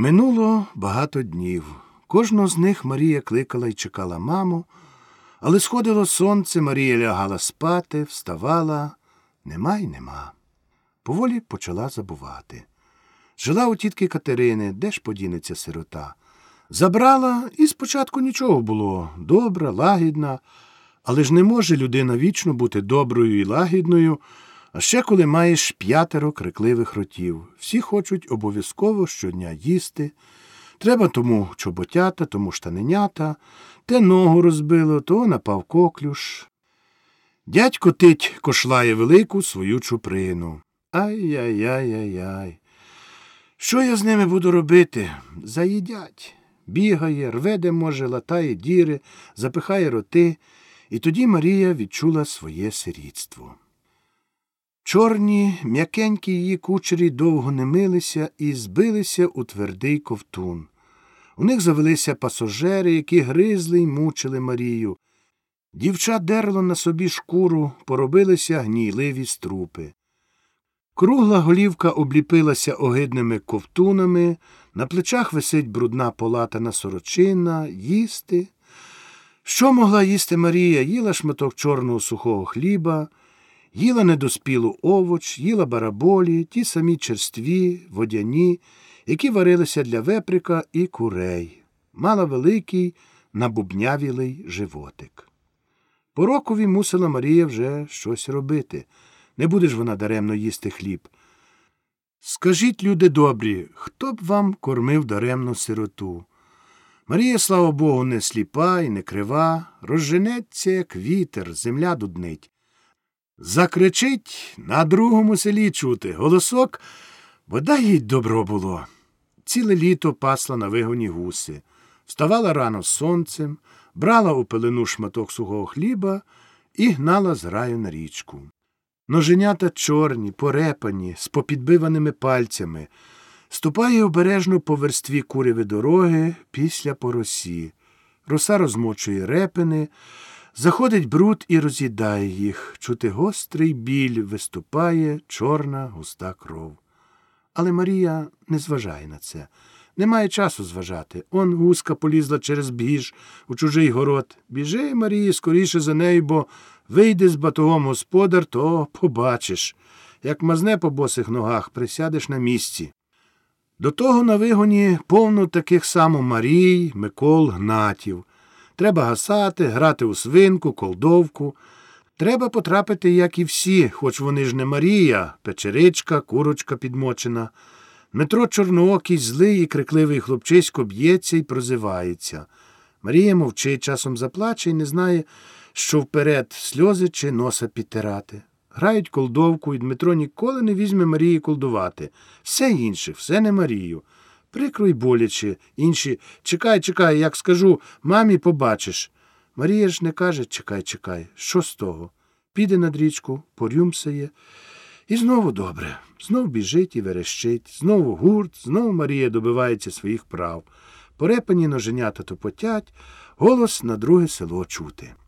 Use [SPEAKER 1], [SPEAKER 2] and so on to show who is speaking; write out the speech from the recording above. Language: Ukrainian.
[SPEAKER 1] Минуло багато днів. Кожного з них Марія кликала і чекала маму, але сходило сонце, Марія лягала спати, вставала. Нема й нема. Поволі почала забувати. Жила у тітки Катерини, де ж подінеться сирота. Забрала, і спочатку нічого було добра, лагідна, але ж не може людина вічно бути доброю і лагідною, а ще коли маєш п'ятеро крикливих ротів. Всі хочуть обов'язково щодня їсти. Треба тому чоботята, тому штаненята, те ногу розбило, то напав коклюш. Дядько тить кошлає велику свою чуприну. Ай-яй-яй-яй-яй. Що я з ними буду робити? Заїдять. Бігає, рве, де може, латає діри, запихає роти, і тоді Марія відчула своє сирітство. Чорні, м'якенькі її кучері довго не милися і збилися у твердий ковтун. У них завелися пасажири, які гризли й мучили Марію. Дівча дерло на собі шкуру, поробилися гнійливі струпи. Кругла голівка обліпилася огидними ковтунами, на плечах висить брудна полатана сорочина, їсти. Що могла їсти Марія? Їла шматок чорного сухого хліба, їла недоспілу овоч, їла бараболі, ті самі черстві, водяні, які варилися для веприка і курей. Мала великий, набубнявілий животик. По рокові мусила Марія вже щось робити. Не буде ж вона даремно їсти хліб. Скажіть, люди добрі, хто б вам кормив даремну сироту? Марія, слава Богу, не сліпа і не крива, розженеться, як вітер, земля дуднить. Закричить на другому селі чути голосок, бодай їй добро було. Ціле літо пасла на вигоні гуси, вставала рано з сонцем, брала у пелену шматок сухого хліба і гнала з раю на річку. Ноженята чорні, порепані, з попідбиваними пальцями, ступає обережно по верстві куряви дороги після поросі. Роса розмочує репини, заходить бруд і роз'їдає їх. Чути гострий біль виступає чорна густа кров. Але Марія не зважає на це. Немає часу зважати. Он гуска полізла через біж у чужий город. Біжи, Марії, скоріше за нею, бо вийде з батогом господар, то побачиш. Як мазне по босих ногах, присядеш на місці. До того на вигоні повно таких само Марій, Микол, Гнатів. Треба гасати, грати у свинку, колдовку. Треба потрапити, як і всі, хоч вони ж не Марія, печеричка, курочка підмочена. Дмитро Чорноокий, злий і крикливий хлопчисько б'ється і прозивається. Марія мовчить, часом заплаче і не знає, що вперед сльози чи носа підтирати. Грають колдовку, і Дмитро ніколи не візьме Марії колдувати. Все інше, все не Марію. Прикро й боляче, інші чекай, чекай, як скажу, мамі побачиш. Марія ж не каже чекай, чекай, що з того? Піде над річку, порюмсає. І знову добре. Знов біжить і верещить, знову гурт, знову Марія добивається своїх прав. Порепані ноженята топотять, голос на друге село чути.